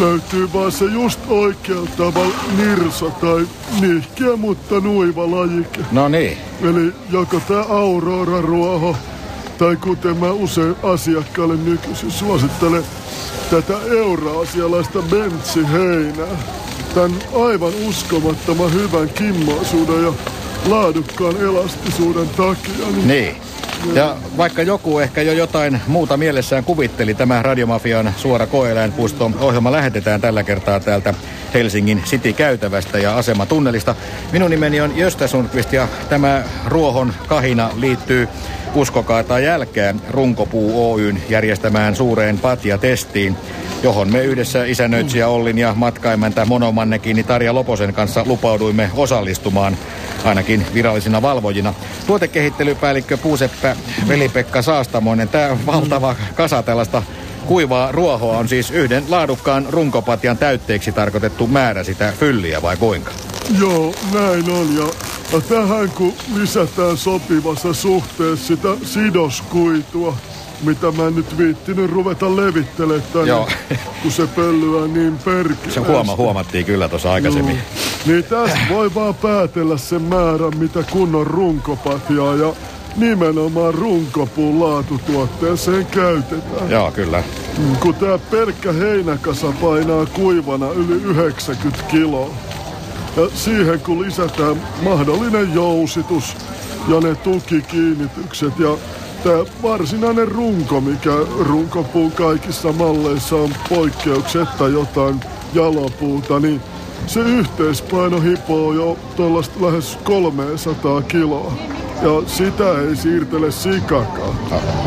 Löytyy vaan se just oikealla tavalla nirsa tai nihkeä, mutta nuiva lajike. No niin. Eli joko tää Aurora-ruoho, tai kuten mä usein asiakkaalle nykyisin suosittelen, tätä euraasialaista bentsiheinää. Tän aivan uskomattoman hyvän kimmoisuuden ja laadukkaan elastisuuden takia. Niin, Niin. Ja vaikka joku ehkä jo jotain muuta mielessään kuvitteli, tämä Radiomafian suora koeläinpuisto ohjelma lähetetään tällä kertaa täältä Helsingin City-käytävästä ja asematunnelista. Minun nimeni on Jöstä Sundqvist ja tämä ruohon kahina liittyy uskokaa tai jälkeen Runkopuu Oyn järjestämään suureen patja-testiin, johon me yhdessä isännöitsijä Ollin ja matkaimäntä Monomannekin Tarja Loposen kanssa lupauduimme osallistumaan ainakin virallisina valvojina. Tuotekehittelypäällikkö Puuseppä Veli-Pekka Saastamoinen, tämä valtava kasa tällaista kuivaa ruohoa on siis yhden laadukkaan runkopatjan täytteeksi tarkoitettu määrä sitä fylliä vai kuinka? Joo, näin on. Ja, ja tähän kun lisätään sopivassa suhteessa sitä sidoskuitua, mitä mä en nyt viittinyt ruveta levittelemään tänne, Joo. kun se pöllyää niin perkeleesti. Se huoma, huomattiin kyllä tuossa aikaisemmin. Niin tästä voi vaan päätellä sen määrän, mitä kunnon runkopatjaa ja nimenomaan runkopuun laatutuotteeseen käytetään. Joo, kyllä. Mm, Kun tää pelkkä heinäkasa painaa kuivana yli 90 kiloa. Ja siihen kun lisätään mahdollinen jousitus ja ne tukikiinnitykset ja tää varsinainen runko, mikä runkopuun kaikissa malleissa on poikkeuksetta jotain jalopuuta, niin se yhteispaino hipoo jo tuollaista lähes 300 kiloa. Ja sitä ei siirtele sikakaan.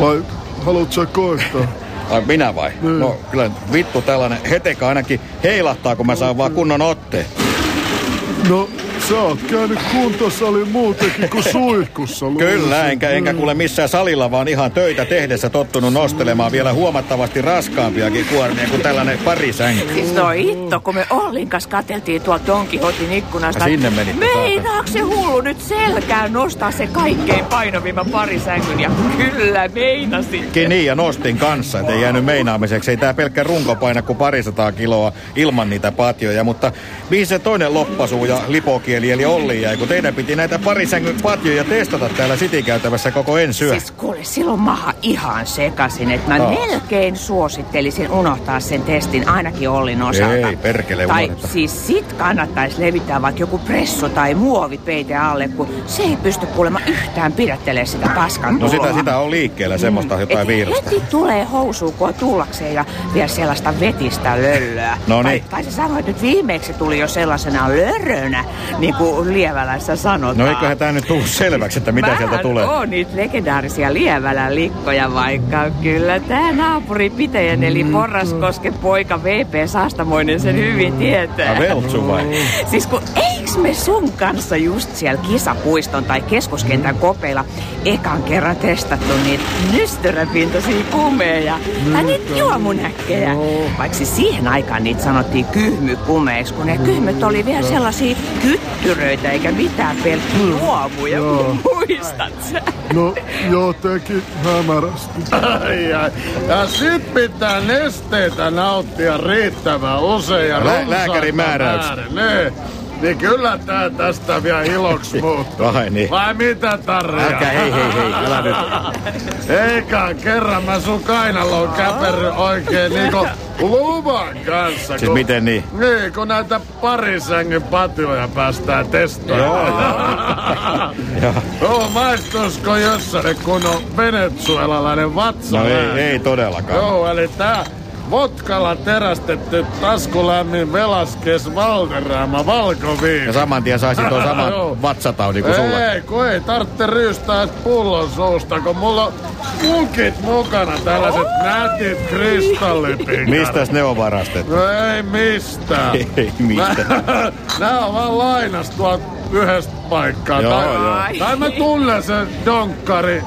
Vai haluatko sä koettaa? Ai minä vai? Niin. No kyllä vittu tällainen heteka ainakin heilahtaa, kun mä saan vaan kunnon otteen. No, sä oot käynyt kuntosalin muutenkin kuin suihkussa. luulisin. Kyllä, enkä, enkä kuule missään salilla, vaan ihan töitä tehdessä tottunut nostelemaan vielä huomattavasti raskaampiakin kuormia kuin tällainen parisänky. Siis no hitto, kun me Ollin kanssa katseltiin tuolta Don Quixotin ikkunasta. Ja sinne menitte, Meinaako se hullu nyt selkään nostaa se kaikkein painovimman parisängyn? Ja kyllä meinasi. Ki- Niin, ja nostin kanssa, ettei jäänyt meinaamiseksi. Ei tää pelkkä runko paina kuin parisataa kiloa ilman niitä patjoja, mutta mihin se toinen loppasuu ja lipokieli eli Olli jäi, kun teidän piti näitä parisängyn patjoja testata täällä sitikäytävässä koko ensyö. Siis kuule, silloin maha ihan sekasin, että mä Taas. melkein suosittelisin unohtaa sen testin ainakin Ollin osalta. Ei, perkele, Tai unohdeta. siis sit kannattaisi levittää vaikka joku pressu tai muovipeite alle, kun se ei pysty kuulemma yhtään pidättelemään sitä paskan No sitä, sitä on liikkeellä, semmoista jotain Et viirusta. Heti tulee housuun tullakseen ja vielä sellaista vetistä löllöä. No tai, niin. tai sä sanoit, että viimeksi tuli jo sellaisena lörönä, niin kuin Lievälässä sanotaan. No eiköhän tää nyt tullut selväksi, että mitä sieltä tulee. on niitä legendaarisia Lievälän likkoja, vaikka kyllä tämä naapuri Pitäjän eli Porraskosken poika VP Saastamoinen sen hyvin tietää. Ah, Veltsu vai? Siis kun eiks me sun kanssa just siellä kisapuiston tai keskuskentän kopeilla ekan kerran testattu niitä nystyräpintaisia kumeja tai niitä juomunäkkejä. Vaikka siis siihen aikaan niitä sanottiin kyhmykumeiksi, kun ne kyhmyt oli vielä sellaisia kyttyröitä eikä mitään pelkkiä juomuja. Muistat sä? No, jotenkin hämärästi. Ai, ai. Ja sit pitää nesteitä nauttia riittävän usein ja Lä- lääkärin määräys. määrin. Niin. Kyllä tää tästä vielä iloksi muuttuu. Ai niin. Vai mitä Tarja? Älkää, hei, hei, hei, älä nyt. Eikä kerran mä sun kainaloon käperry oikein niinku luvan kanssa. Siis miten niin? Niin, kun näitä parisängyn patjoja päästään testoimaan. Joo, Joo. Joo, maistuisiko jossain kun on venezuelalainen vatsa? No ei, ei todellakaan. Joo, eli tää votkalla terästetty taskulämmin Velaskes Valderraama valkoviini. Ja saman tien saisin tuon saman vatsataudin kuin sulla. Ei, kun ei tarvitse ryystää pullon suusta, kun mulla on mukit mukana, tällaiset nätit kristallipinkarit. Mistäs ne on varastettu? No ei mistään. Ei mistään. Nää on vaan lainas tuolta yhdestä paikkaa. Joo, tai, joo. tai mä tunnen sen donkkari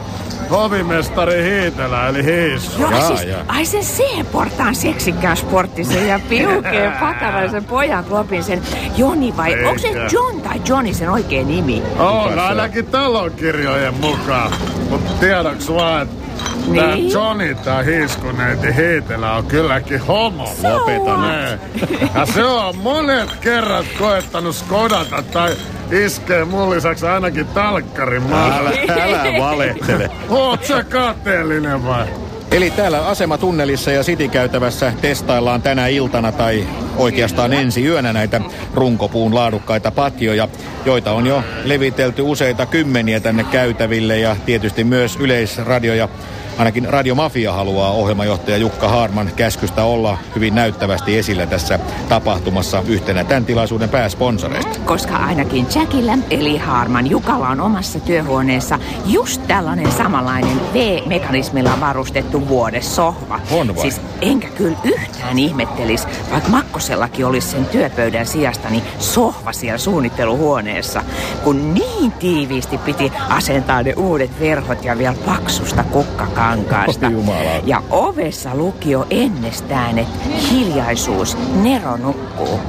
hovimestari Hiitelä, eli Hiissu. Joo, Jaa, siis, jaa. ai sen C-portaan seksikkään sporttisen ja piukeen pakaraisen pojan klopin sen Joni vai onko se Eikä. John tai Johnny sen oikea nimi? On ainakin talokirjojen mukaan. Mut tiedoks vaan, että Tää Niin? Johnny tää hiiskuneiti Hiitelä on kylläkin homo. Lopeta Ne. Ja se on monet kerrat koettanut skodata tai iskee mun lisäksi ainakin talkkarin maalle. Älä, älä valehtele. Oot sä kateellinen vai? Eli täällä asematunnelissa ja City-käytävässä testaillaan tänä iltana tai oikeastaan ensi yönä näitä runkopuun laadukkaita patjoja, joita on jo levitelty useita kymmeniä tänne käytäville ja tietysti myös yleisradio ja ainakin Radiomafia haluaa ohjelmajohtaja Jukka Haarman käskystä olla hyvin näyttävästi esillä tässä tapahtumassa yhtenä tämän tilaisuuden pääsponsoreista. Koska ainakin Jackillä, eli Harman Jukalla on omassa työhuoneessa just tällainen samanlainen V-mekanismilla varustettu vuodesohva. On vai? Siis enkä kyllä yhtään ihmettelis, vaikka Makkosellakin olisi sen työpöydän sijasta niin sohva siellä suunnitteluhuoneessa, kun niin tiiviisti piti asentaa ne uudet verhot ja vielä paksusta kukkakankaasta. Jumalauta. Ja ovessa luki jo ennestään, että hiljaisuus, Nero nukkuu.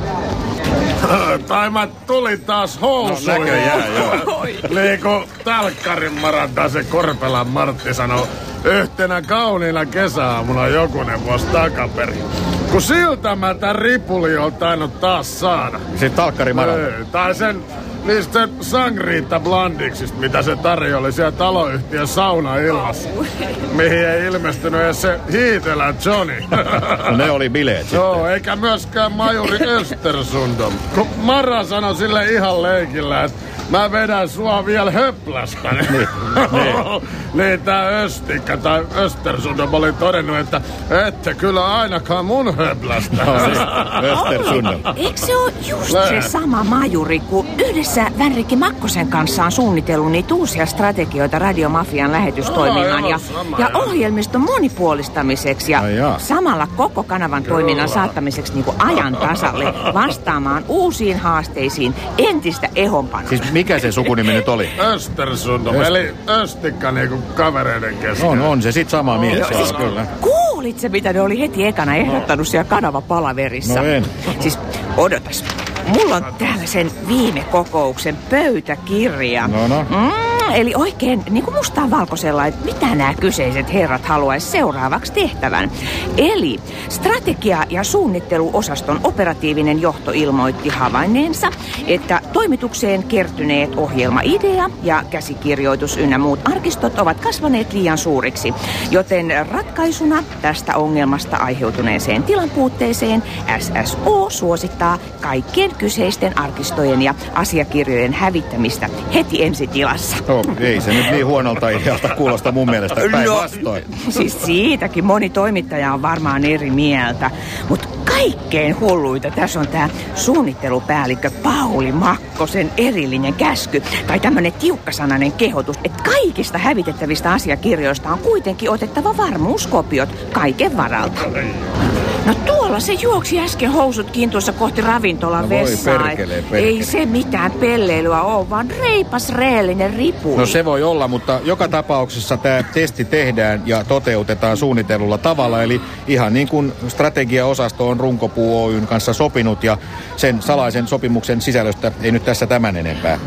Tai mä tulin taas housuihin. No, näköjään, joo. niin kuin Talkkarin Maranta se Korpelan Martti sanoi yhtenä kauniina kesäaamuna jokunen vuosi takaperin. Kun siltä mä tän ripuli on tainnut taas saada. Sitten talkkari Maranta. Ei, tai sen niistä sangriitta blandiksista, mitä se tarjoili siellä taloyhtiön saunaillassa. Mihin ei ilmestynyt edes se hiitelä Johnny. No ne oli bileet sitten. Joo, eikä myöskään majuri Östersundom. Kun Mara sanoi sille ihan leikillä, että mä vedän sua vielä höplästä. Niin, niin tää Östikkä tai Östersundom oli todennut, että ette kyllä ainakaan mun höplästä. No niin, Östersundom. Eikö se ole just Nää. se sama majuri, kun yhdessä Vänrikki Makkosen kanssa on suunnitellut niitä uusia strategioita radiomafian lähetystoiminnan Joo, ja, sama, ja ohjelmiston monipuolistamiseksi ja jaa. samalla koko kanavan toiminnan saattamiseksi niin kuin ajan tasalle vastaamaan uusiin haasteisiin entistä ehompana. Siis mikä se sukunimi nyt oli? Östersundom, eli Östikka niinku kavereiden kesken. On, on se sit sama mies, joo, kyllä. Kuulit se, mitä ne oli heti ekana ehdottanut siellä kanavapalaverissa? No en. Siis odotas. Mulla on täällä sen viime kokouksen pöytäkirja. No, no. Mm, eli oikein niin kuin mustaan valkoisella, että mitä nämä kyseiset herrat haluaisi seuraavaksi tehtävän. Eli strategia- ja suunnitteluosaston operatiivinen johto ilmoitti havainneensa, että toimitukseen kertyneet ohjelmaidea ja käsikirjoitus ynnä muut arkistot ovat kasvaneet liian suuriksi, joten ratkaisuna tästä ongelmasta aiheutuneeseen tilanpuutteeseen SSO suosittaa kaikkien kyseisten arkistojen ja asiakirjojen hävittämistä heti ensitilassa. No, ei se nyt niin huonolta idealta kuulosta mun mielestä päinvastoin. Siis siitäkin moni toimittaja on varmaan eri mieltä. Mutta kaikkein hulluita tässä on tämä suunnittelupäällikkö Pauli Makkosen erillinen käsky. Tai tämmönen tiukkasanainen kehotus, että kaikista hävitettävistä asiakirjoista on kuitenkin otettava varmuuskopiot kaiken varalta. No tuolla se juoksi äsken housutkin tuossa kohti ravintolan No vessaa. perkele, perkele. Ei se mitään pelleilyä ole, vaan reipas reellinen ripuli. No se voi olla, mutta joka tapauksessa tämä testi tehdään ja toteutetaan suunnitellulla tavalla. Eli ihan niin kuin strategiaosasto on Runkopuu Oyn kanssa sopinut ja sen salaisen sopimuksen sisällöstä ei nyt tässä tämän enempää.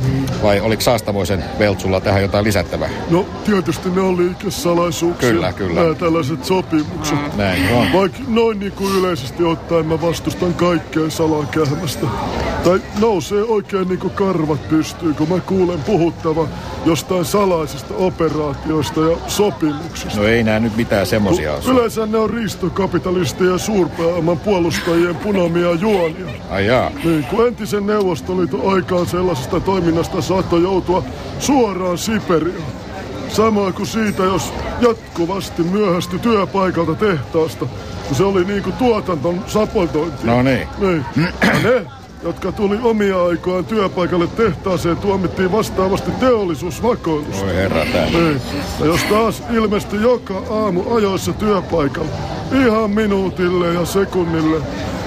Vai oliko Saastavoisen Veltsulla tähän jotain lisättävää? No tietysti ne on liikesalaisuuksia. Kyllä, kyllä. Nämä tällaiset sopimukset. Näin on. Vaikka noin niin kuin yleisesti ottaen mä vastustan kaikkea salakähmästä. Tai nousee oikein niin kuin karvat pystyy, kun mä kuulen puhuttava jostain salaisista operaatioista ja sopimuksista. No ei nää nyt mitään semmosia ole. Yleensä ne on riistokapitalistien ja suurpääoman puolustajien punomia juonia. Ai jaa. Niin, kun entisen Neuvostoliiton aikaan sellaisesta toiminnasta saattoi joutua suoraan Siperiaan. Samoin kuin siitä, jos jatkuvasti myöhästyi työpaikalta tehtaasta, se oli niinku tuotanton sapotointi. No niin. Niin. Ja ne, jotka tuli omia aikoaan työpaikalle tehtaaseen, tuomittiin vastaavasti teollisuusvakoilusta. Voi herra. Niin. Ja jos taas ilmestyi joka aamu ajoissa työpaikalle, ihan minuutille ja sekunnille,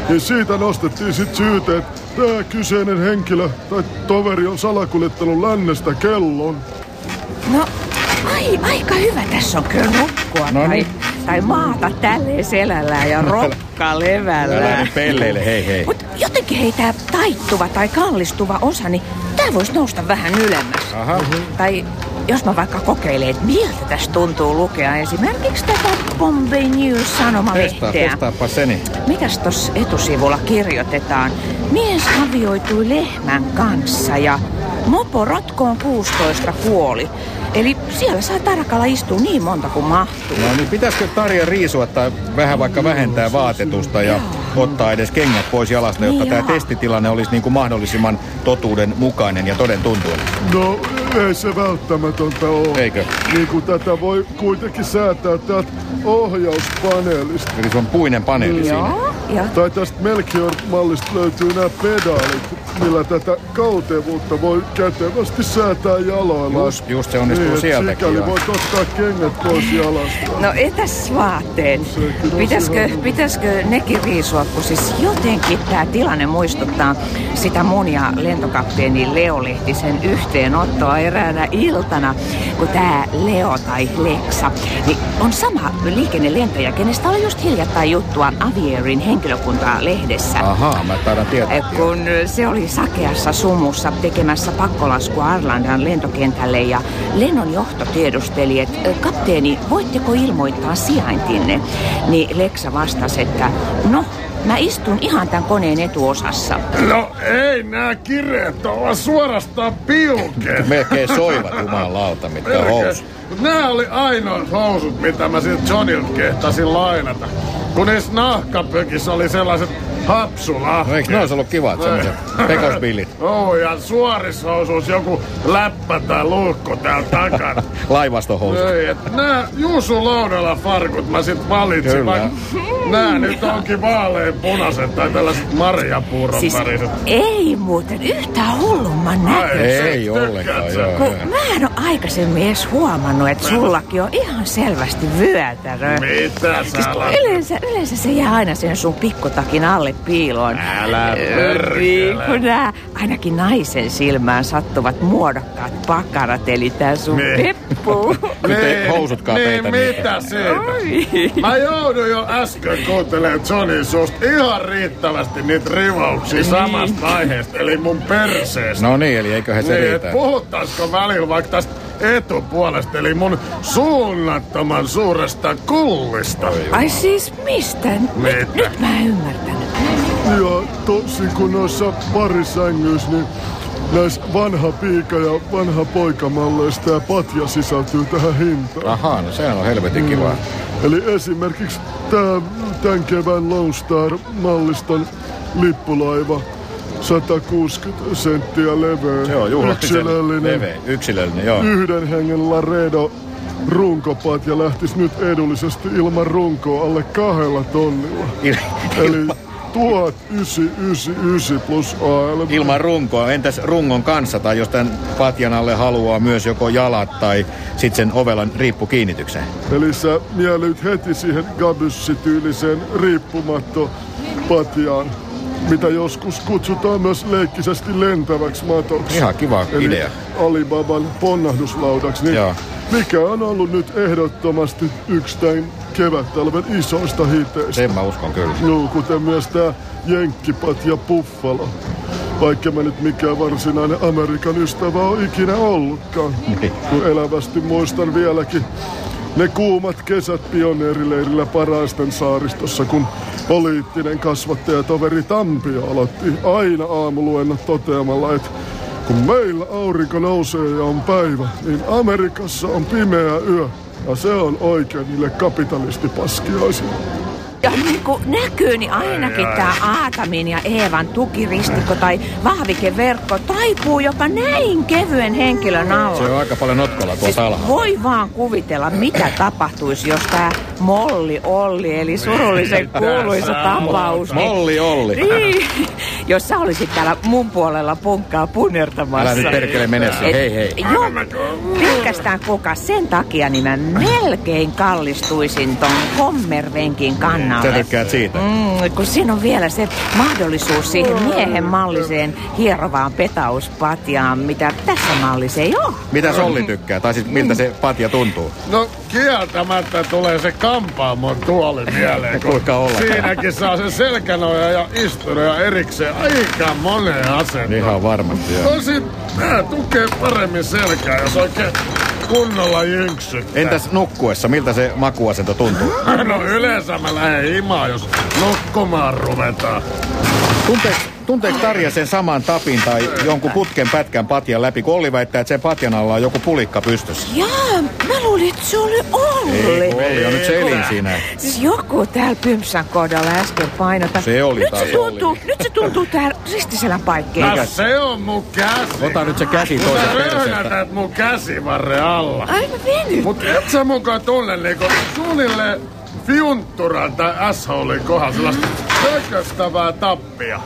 niin siitä nostettiin sit syyte, että tämä kyseinen henkilö tai toveri on salakuljettanut lännestä kellon. No, ai, aika hyvä tässä on kyllä nukkua No niin. Tai maata tälleen selällään ja rokka Älä nyt pelleile, hei hei. Mutta jotenkin hei tää taittuva tai kallistuva osa, niin tää voisi nousta vähän ylemmäs. Aha. Tai jos mä vaikka kokeilen, että miltä tästä tuntuu lukea esimerkiksi tätä Bombay News Testaa, sanomalehteä. testaappa seni. Mitäs tuossa etusivulla kirjoitetaan? Mies avioitui lehmän kanssa ja mopo rotkoon 16 kuoli. Eli siellä saa tarkalla istua niin monta kuin mahtuu. No niin, pitäisikö Tarja riisua tai vähän vaikka vähentää vaatetusta ja ottaa edes kengät pois jalasta, jotta Niin tämä joo. testitilanne olisi niin kuin mahdollisimman totuuden mukainen ja toden tuntuinen. No, ei se välttämätöntä ole. Eikö? Niin kuin tätä voi kuitenkin säätää täältä ohjauspaneelista. Eli se on puinen paneeli siinä. Joo, ja Tai tästä Melchior-mallista löytyy nämä pedaalit, millä tätä kautevuutta voi kätevästi säätää jaloilla. Just- just se onnistuu niin, sieltäkin, Sikäli voit ottaa kengät pois jalasta. No etäs on Pitäisikö, pitäisikö nekin riisua, kun siis jotenkin tämä tilanne muistuttaa sitä mun ja lentokapteeni Leo Lehtisen yhteenottoa eräänä iltana, kun tämä Leo tai Leksa niin on sama liikennelentäjä, kenestä oli just hiljattain juttua Avierin henkilökuntaa lehdessä. Ahaa, mä taidan tietää. Eh, Kun se oli sakeassa sumussa tekemässä pakkolaskua Arlandan lentokentälle ja lennon johto tiedusteli, että "Ö, kapteeni, voitteko ilmoittaa sijaintinne? Niin Leksa vastasi, että no, mä istun ihan tämän koneen etuosassa. No ei nää kireet olla suorastaan piukeet. Melkein soivat jumalauta, mitkä housut. Mut nää oli ainoat housut, mitä mä siltä Johnilta kehtasin lainata. Kun niissä nahkapökissä oli sellaiset hapsulahkeet. No eikö ne olisi ollut kivat semmoiset pekosbillit? Oo, ja suorishousuus joku läppä tai luukko täällä takana. Laivastohousut. Ei, et nää Juusu Loudala farkut mä sit valitsin, Kyllä. vaikka nää nyt onkin vaalean punaiset tai tällaiset marjapuuron Siis väriset. ei muuten yhtään hullumman Ai, näköistä. Ei ollenkaan, joo. Kun mä en ole aikaisemmin edes huomannut, että sullakin on ihan selvästi vyötärö. Mitä Siis sä alat? yleensä, yleensä se jää aina sen sun pikkutakin alle piiloon. Älä. Niin, kun nää ainakin naisen silmään sattuvat muodokkaat pakarat, eli tää sun Niin. peppu. Nyt ei housutkaan niin, mitä siitä? Mä jouduin jo äsken kuuntelemaan Johnny susta ihan riittävästi niitä rivauksia Niin. samasta aiheesta, eli mun perseestä. No niin, eli eiköhän se niin, riitä. puhuttaisiko välillä vaikka tästä etupuolesta, eli mun suunnattoman suuresta kullista. Ai siis mistä? Mitä? Nyt, nyt mä en ymmärtänyt. Ja tosin kun noissa parisängyissä, niin näissä vanha piika ja vanha poikamalleista ja patja sisältyy tähän hintaan. Ahaa, no sehän on helvetin kiva. Eli esimerkiksi tämä tämän kevään Lone Star-malliston lippulaiva, 160 senttiä leveä, Se on juhlallisen yksilöllinen, leveä. Yksilöllinen, joo. yhden hengen Laredo runkopatja lähtisi nyt edullisesti ilman runkoa alle kahdella tonnilla. Il- Eli 1999 plus ALV. Ilman runkoa. Entäs rungon kanssa tai jos tämän patjan alle haluaa myös joko jalat tai sitten sen ovelan riippukiinnitykseen? Eli sä miellyt heti siihen gabyssityyliseen riippumattopatjaan, mitä joskus kutsutaan myös leikkisesti lentäväksi matoksi. Ihan kiva Eli idea. Alibaban ponnahduslaudaksi. Niin Joo. Mikä on ollut nyt ehdottomasti yksi tämän kevättalven isoista hiteistä. Sen mä uskon kyllä. No, kuten myös tää Jenkkipat ja Buffalo. Vaikka mä nyt mikään varsinainen Amerikan ystävä on ikinä ollutkaan. Niin. Kun elävästi muistan vieläkin ne kuumat kesät pioneerileirillä Paraisten saaristossa, kun poliittinen kasvattajatoveri Tampio aloitti aina aamuluennot toteamalla, että kun meillä aurinko nousee ja on päivä, niin Amerikassa on pimeä yö. Ja se on oikein niille kapitalistipaskiaisille. Ja niin kuin näkyy, niin ainakin tämä Aatamin ja Eevan tukiristikko tai vahvikeverkko taipuu jopa näin kevyen henkilön alla. Se on aika paljon notkolla Siis tuolta alhaalla. voi vaan kuvitella, mitä tapahtuisi, jos tämä Molli Olli, eli surullisen kuuluisa tapaus. niin- Molli Olli. Niin, jos sä olisit täällä mun puolella punkkaa punertamassa. Älä nyt perkele mene. Hei hei. Joo, pelkästään kuka sen takia, niin mä melkein kallistuisin ton kommervenkin Sä kannalle. tykkäät siitä. Mm, kun siinä on vielä se mahdollisuus siihen miehen malliseen hierovaan petauspatjaan, mitä tässä mallissa ei ole. Mitä Solli tykkää? Tai siis miltä se patja tuntuu? No kieltämättä tulee se kampaamon tuoli mieleen. Kuinka ollakaan. Siinäkin saa sen selkänoja ja istunoja erikseen aika moneen asentoon. Ihan varmasti joo. Tosin nää tukee paremmin selkää, jos oikein kunnolla jynksyttää. Entäs nukkuessa, miltä se makuasento tuntuu? No yleensä mä lähden himaan, jos nukkumaan ruvetaan. Tunteeko, tunteeko Tarja sen saman tapin tai jonkun putken pätkän patjan läpi, kun Olli väittää, että sen patjan alla on joku pulikka pystyssä? Jaa, mä luulin, että se oli Olli. Ei, Olli on nyt se elin siinä. Siis joku täällä Pympsän kohdalla äsken painota. Se oli nyt taas se tuntuu, Olli. Nyt se tuntuu täällä ristiselän paikkeen. No se on mun käsi. Ota nyt se käsi toisen röhnätät mun käsivarre alla. Ai mä venyt. Mut et sä mukaan tunne niinku suunnilleen fiuntturan tai assholin kohdalla sellaista tököstävää tappia.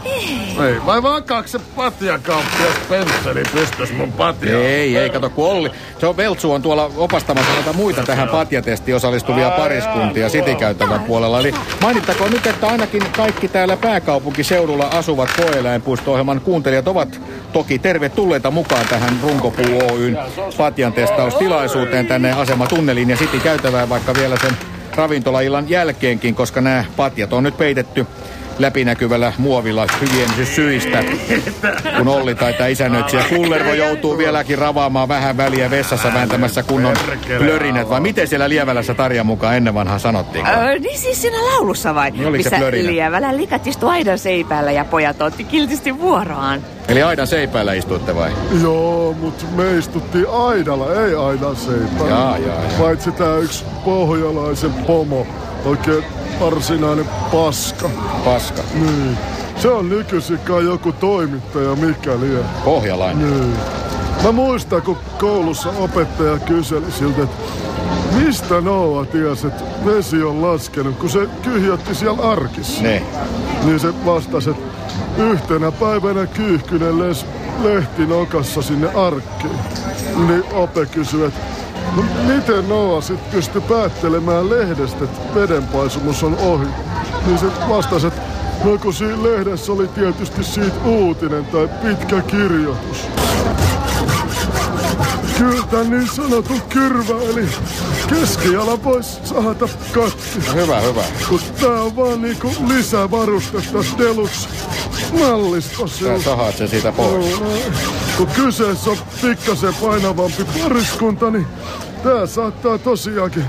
Ei, vai vakaaks se patjakauppias pensseli pystys mun patjaan? Ei, ei, kato kun Olli. Se on Veltsu on tuolla opastamassa näitä muita tähän patjatestiin osallistuvia pariskuntia sitikäytävän puolella. Eli mainittakoon nyt, että ainakin kaikki täällä pääkaupunkiseudulla asuvat koeläinpuisto-ohjelman kuuntelijat ovat toki tervetulleita mukaan tähän Runkopuu Oyn patjan testaustilaisuuteen tänne asematunneliin ja sitikäytävään vaikka vielä sen ravintolaillan jälkeenkin, koska nämä patjat on nyt peitetty läpinäkyvällä muovilla hygienisyyssyistä. Kun Olli tai tämä isännöitsijä Kullervo joutuu vieläkin ravaamaan vähän väliä vessassa vääntämässä kunnon plörinät. Vai miten siellä Lievälässä Tarjan mukaan ennen vanhaa sanottiin? Öö, niin siis siinä laulussa vai? Niin oliko se Missä plörinä? Lievälä likat istui aidan seipäällä ja pojat otti kiltisti vuoroaan. Eli aidan seipäällä istuitte vai? Joo, mut me istuttiin aidalla, ei aidan seipäällä. Jaa, jaa, jaa. Paitsi tää yksi pohjalaisen pomo, oikein varsinainen paska. Paska. Niin. Se on nykyisin kai joku toimittaja, mikä lie. Pohjalainen. Niin. Mä muistan, kun koulussa opettaja kyseli siltä, että mistä Noa tiesi, että vesi on laskenut, kun se kyhjötti siellä arkissa. Ne. Niin se vastasi, että yhtenä päivänä kyyhkynen les lehti nokassa sinne arkkiin. Niin Ope kysyi, että no miten Noa sit pystyi päättelemään lehdestä, että vedenpaisumus on ohi. Niin se vastasi, että no kun siinä lehdessä oli tietysti siitä uutinen tai pitkä kirjoitus. Kyllä niin sanotun kyrvä, eli keskiala pois sahata katti. Hyvä, hyvä. Kun tää on vaan niinku lisävarustetta Deluxe mallistossa. Sä sahaat sen siitä pois. Kun kyseessä on pikkasen painavampi pariskunta, niin tää saattaa tosiaankin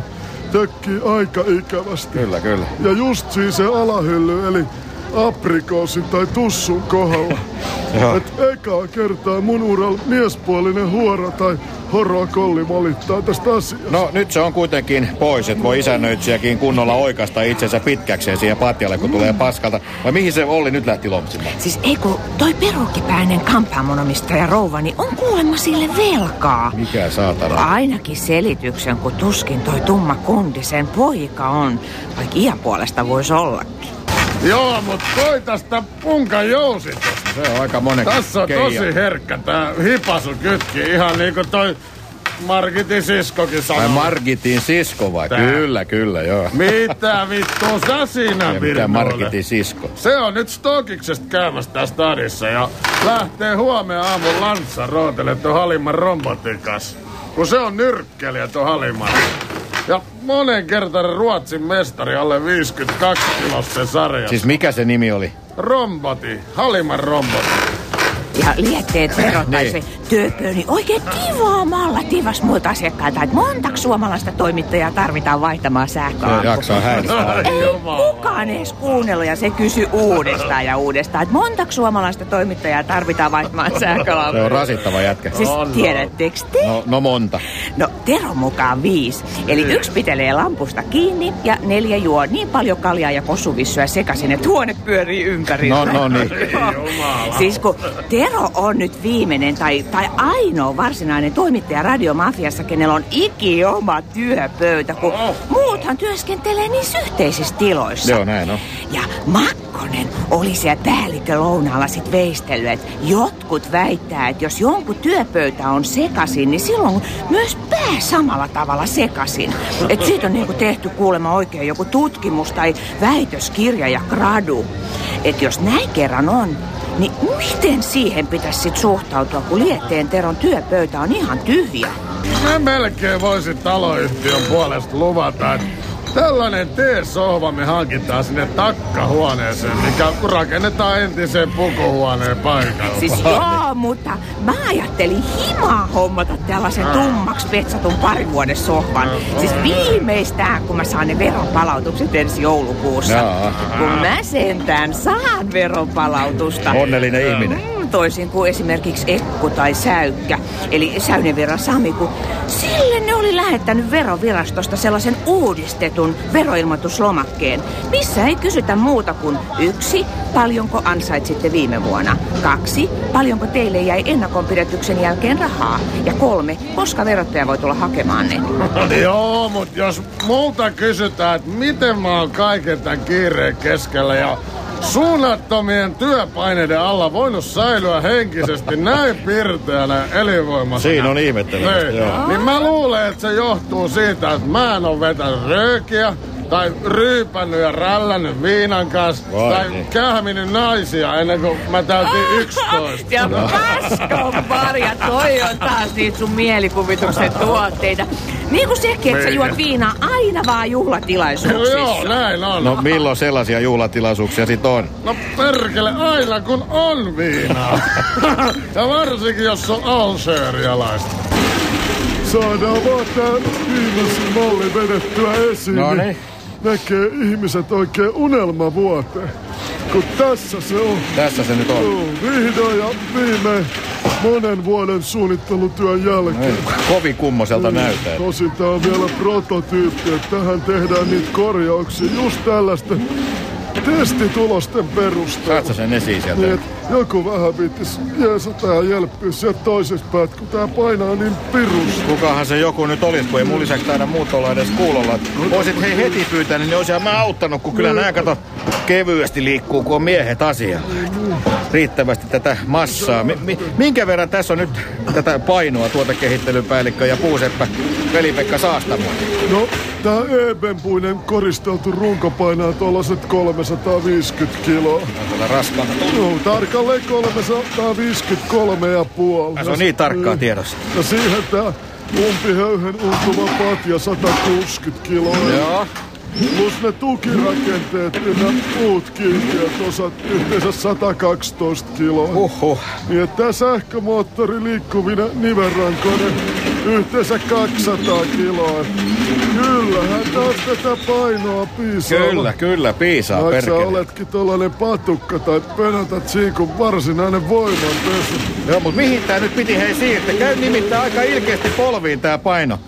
tökkiä aika ikävästi. Kyllä, kyllä. Ja just siinä se alahylly, eli aprikoosin tai tussun kohdalla. Et ekaa kertaa mun uralla miespuolinen huora tai horokolli valittaa tästä asiasta. No nyt se on kuitenkin pois, että voi isännöitsijäkin kunnolla oikasta itsensä pitkäkseen siihen patjalle, kun tulee paskalta. Vai mihin se Olli nyt lähti lompsimaan? Siis ei kun toi perukkipäinen kampaamonomistaja rouva, niin on kuulemma sille velkaa. Mikä saatana? Ainakin selityksen, kun tuskin toi tumma kundi sen poika on, vaikka iän puolesta voisi ollakin. Joo, mut toi tästä punkan jousitusta. Se on aika monen Tässä on keija. tosi herkkä tää hipasu kytki. Ihan niinku toi Margitin siskokin sanoi. Vai Margitin sisko vai? Tää. Kyllä, kyllä, joo. Mitä vittu sä siinä Ja mitä Margitin sisko? Se on nyt Stokiksesta käymässä tässä stadissa ja lähtee huomenna aamun Lanssa rootele tuon Halimman robotikas. Kun se on nyrkkeliä tuon Halimman. Ja monen kertainen Ruotsin mestari alle 52 kilossen sarjassa. Siis mikä se nimi oli? Romboti, Halimman romboti. Ja lietteet verottaisi Niin. Työpöön, niin oikein tivaamalla tivas muilta asiakkailta, että montako suomalaista toimittajaa tarvitaan vaihtamaan Se sähköä. jaksaa häiristä. Ei kukaan edes kuunnellut ja se kysyi uudestaan ja uudestaan, että montako suomalaista toimittajaa tarvitaan vaihtamaan Se sähkölampua. on rasittava jätkä. Siis tiedättekö te? No, no monta. No, Teron mukaan viisi. Eli yksi pitelee lampusta kiinni ja neljä juo niin paljon kaljaa ja possuvissyä sekaisin, että huone pyörii ympäri. No, no niin. Siis kun Tero on nyt viimeinen tai, tai ainoa varsinainen toimittaja radiomafiassa, kenellä on iki oma työpöytä, kun Oh. muuthan työskentelee niissä yhteisissä tiloissa. Joo, näin on. Ja Makkonen oli siellä päällikkölounaalla sit veistellyt, että jotkut väittää, että jos jonkun työpöytä on sekasin, niin silloin myös pää samalla tavalla sekasin. Että siitä on niinku tehty kuulemma oikein joku tutkimus tai väitöskirja ja gradu. Että jos näin kerran on, niin miten siihen pitäisi sit suhtautua, kun Lietteen Teron työpöytä on ihan tyhjä? Mä melkein voisin taloyhtiön puolesta luvata, että tällainen T-sohva me hankitaan sinne takkahuoneeseen, mikä rakennetaan entiseen pukuhuoneen paikalle. Siis joo, mutta mä ajattelin himaa hommata tällaisen tummaks petsatun parin vuoden sohvan. Siis viimeistään, kun mä saan ne veronpalautukset ensi joulukuussa. Jaa. Kun mä sentään saan veronpalautusta. Onnellinen ihminen. Mm, toisin kuin esimerkiksi Ekku tai Säykkä, eli Säynevera Sami, kun sille ne oli lähettänyt verovirastosta sellaisen uudistetun veroilmoituslomakkeen, missä ei kysytä muuta kuin yksi, paljonko ansaitsitte viime vuonna, kaksi, paljonko teille jäi ennakonpidätyksen jälkeen rahaa, ja kolme, koska verottaja voi tulla hakemaan ne. Joo, mutta jos multa kysytään, että miten mä oon kaiken tämän kiireen keskellä ja suunnattomien työpaineiden alla voinut säilyä henkisesti näin pirteänä ja elinvoimaisena. Siinä on ihmettelemistä, Niin, joo. niin mä luulen, että se johtuu siitä, että mä en oo vetänyt röökiä, tai ryypännyt ja rällännyt viinan kanssa, Vai tai niin. kähminyt naisia ennen kuin mä täytin 11. Ja paskon parja, toi on taas niitä sun mielikuvituksen tuotteita. Niin kuin sekin, että sä juot viinaa aina vaan No juhlatilaisuuksissa. joo, näin on. No milloin sellaisia juhlatilaisuuksia sit on? No perkele, aina kun on viinaa. ja varsinkin, jos on alserialaista. Saadaan vaan tää viimeisin malli vedettyä esiin. No niin niin. Näkee ihmiset oikein unelmavuoteen. Kun tässä se on. Tässä se nyt on. Joo, vihdoin ja viimein monen vuoden suunnittelutyön jälkeen. Niin, Kovin kummoselta näyttää. Tosin tää on vielä prototyyppi, että tähän tehdään niitä korjauksia just tällaisten testitulosten perusteella. Saat sen esiin sieltä? Niin, joku vähän viittis jeesata ja jelppyä sieltä toisesta päät, kun tää painaa niin pirusti. Kukahan se joku nyt olisi, kun ei mun lisäksi taida muut olla edes kuulolla. Oisit hei heti pyytänyt, niin olisin mä auttanut, kun kyllä nää kato kevyesti liikkuu, kun on miehet asialla. Riittävästi tätä massaa. Mi- minkä verran tässä on nyt tätä painoa tuotekehittelypäällikkö ja puuseppä Veli-Pekka Saastamo? No, tää ebenpuinen koristeltu runko painaa tuollaiset 350 kiloa. Tällä raskaana. No, tarkalleen 353 ja puoli. Se on niin tarkkaa tiedossa. Ja siihen tää umpihöyhen untuva patja 160 kiloa. Joo. Plus ne tukirakenteet ja muut kiinteät osat yhteensä 112 kiloa. Huhhuh. Niin että sähkömoottori liikkuvina nivelrankoinen yhteensä 200 kiloa. Kyllähän taas tätä painoa piisaa. Kyllä, kyllä, piisaa Vaikka perkele. oletkin tollanen patukka tai pönötät siinä kuin varsinainen voimanpesu. Joo, mutta mihin tää nyt piti hei siirtää? Käy nimittäin aika ilkeästi polviin tää paino.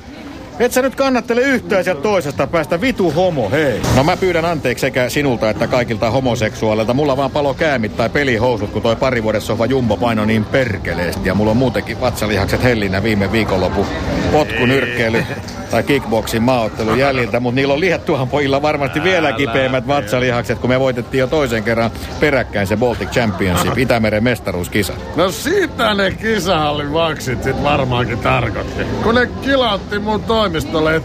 Et sä nyt kannattele yhtään sieltä toisesta päästä, vitu homo, hei. No mä pyydän anteeksi sekä sinulta että kaikilta homoseksuaaleilta. Mulla vaan palo käämit tai pelihousut, kun toi pari vuodessa sohva jumbo paino niin perkeleesti. Ja mulla on muutenkin vatsalihakset hellinä viime viikonloppu potku, nyrkkeily tai kickboxin maaottelu jäljiltä. Mutta niillä on lihattuhan pojilla varmasti vielä kipeämmät vatsalihakset, kun me voitettiin jo toisen kerran peräkkäin se Baltic Championship, Itämeren mestaruuskisa. No siitä ne kisahallin vaksit sit varmaankin tarkoitti. Kun ne kilautti mun toimistolle et,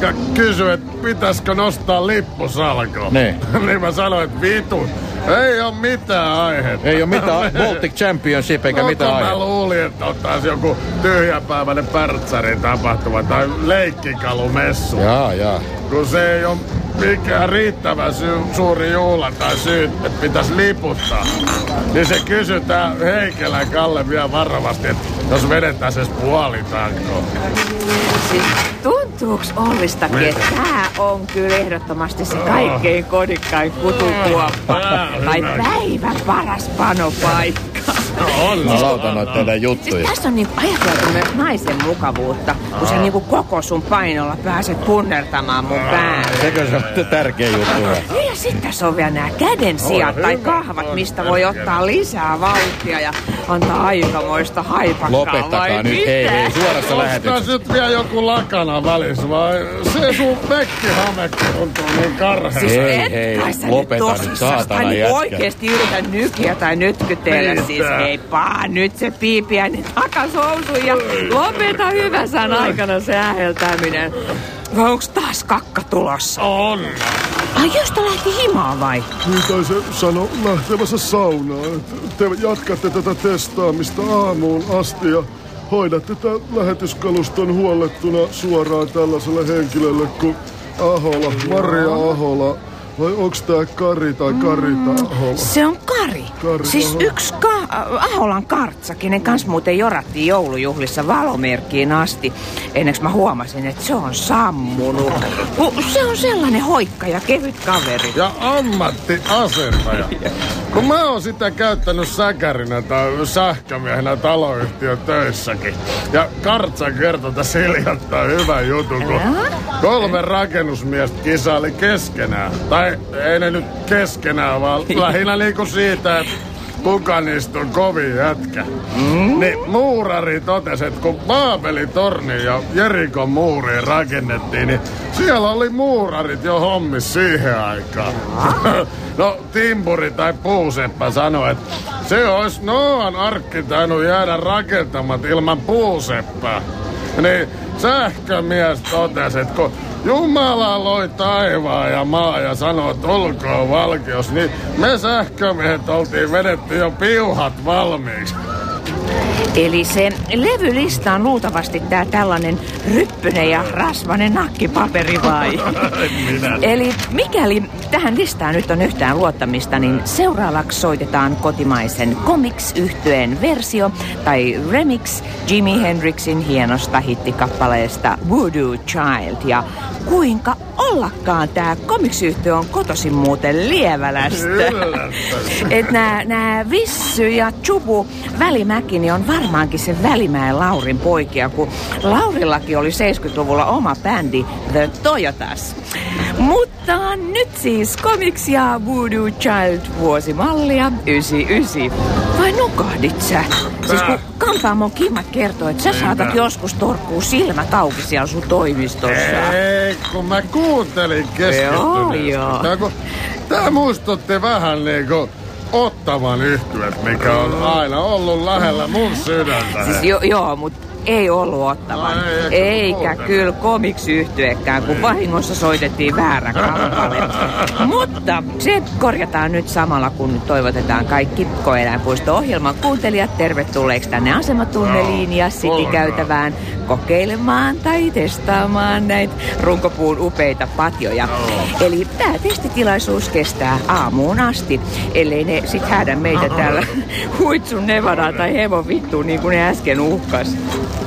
ja kysyi, että pitäisikö nostaa lippu salkoon. Niin. niin mä sanoin, että vitu, ei ole mitään aihetta. Ei ole mitään Baltic Championship eikä no, mitään kun mä aihetta. luulin, että ottaisi joku tyhjäpäiväinen pärtsärin tapahtuma tai leikkikalumessu. Jaa, jaa. Kun se ei ole mikään riittävä syy, suuri juhla tai syy, että pitäisi liputtaa. Niin se kysytään Heikelän Kalle vielä varovasti, että jos vedetään se puoli tankoa. Siis tuntuuks Ollistakin, että tää on kyllä ehdottomasti se kaikkein kodikkain kutukuoppa. Tai päivän paras panopaikka. On. Mä lautan noita teidän Siis juttuja. tässä on niinku ajateltu myös naisen mukavuutta, kun sä niinku koko sun painolla pääset punnertamaan mun päälle. Sekö se on tärkeä juttu? Sitten tässä on vielä nämä käden sijat tai kahvat, mistä voi ottaa lisää vauhtia ja antaa aikamoista haipakkaa. Lopettakaa vai nyt, mitä? hei hei, suorassa lähetyksessä. nyt vielä joku lakana välissä vai se sun pekkihame tuntuu niin karheelta? Siis Hei, hei, lopeta nyt saatana tai jätkä. oikeesti yritä nykiä tai nytkytellä. Mitä? Siis hei paa, nyt se piipiäinen takas housuun ja lopeta hyvänsän aikana se äheltäminen. Vai onks taas kakka tulossa? On. Ai josta lähti himaan vai? Niin tai se sano lähtevänsä saunaan. että Te jatkatte tätä testaamista aamuun asti ja hoidatte tämän lähetyskaluston huollettuna suoraan tällaiselle henkilölle kuin Ahola, Maria Ahola. Vai onks tää Kari tai Karita Ahola? Se on Kari. Kari, siis aha. yksi ka- Aholan kartsa, kenen kans muuten jorattiin joulujuhlissa valomerkkiin asti. Ennen kuin mä huomasin, että se on sammunut. Se on sellainen hoikka ja kevyt kaveri. Ja ammattiasentaja. Kun mä oon sitä käyttänyt säkärinä tai sähkömiehenä taloyhtiön töissäkin. Ja Kartsa kertoi tässä hiljattain hyvän jutun, kun kolme rakennusmiestä kisaili keskenään. Tai ei ne nyt keskenään, vaan lähinnä niinku siitä, että kuka niistä on kovin jätkä. Mm. Niin muurari totesi, että kun Baabelin torni ja Jerikon muuriin rakennettiin, niin siellä oli muurarit jo hommis siihen aikaan. no timpuri tai puuseppä sanoi, että se olisi Noan arkki tainnut jäädä rakentamat ilman puuseppää. Niin sähkömies totesi, että kun Jumala loi taivaan ja maa ja sanoi, että olkoon valkeus, niin me sähkömiehet oltiin vedetty jo piuhat valmiiksi. Eli se levylista on luultavasti tää tällainen ryppynen ja rasvanen nakkipaperi vai? Minä. Eli mikäli tähän listaan nyt on yhtään luottamista, niin seuraavaksi soitetaan kotimaisen Comics-yhtyeen versio tai remix Jimi Hendrixin hienosta hittikappaleesta Voodoo Child. Ja kuinka ollakaan tää comics on kotoisin muuten Lievälästä. Et nää, nää Vissy ja Chubu Välimäki niin on varmaankin se Välimäen Laurin poikia, kun Laurillakin oli 70-luvulla oma bändi The Toyotas. Mutta nyt siis Comics ja Voodoo Child vuosimallia 99. Vai nukahdit sä? Siis kun Kampaamon Kimmat kertoo, että sä saatat joskus torkkuu silmät auki siellä sun toimistossa. Ei, kun mä kuuntelin keskittyneesti. Joo, joo. Tää, kun, tää muistutti vähän niinku Ottavan yhtyöt, mikä on aina ollut lähellä mun sydäntä. Siis jo, joo, mutta ei ollut ottavan. No ei, Eikä kyllä komiksi yhtyeekään, kun vahingossa soitettiin väärä kappale. Mutta se korjataan nyt samalla, kun toivotetaan kaikki Koeläinpuisto-ohjelman kuuntelijat tervetulleeksi tänne asematunneliin ja City-käytävään kokeilemaan tai testaamaan näitä runkopuun upeita patjoja. Eli tämä testitilaisuus kestää aamuun asti, ellei ne sit häädä meitä täällä huitsun Nevadaa tai hevon vittuun niin kuin ne äsken uhkas.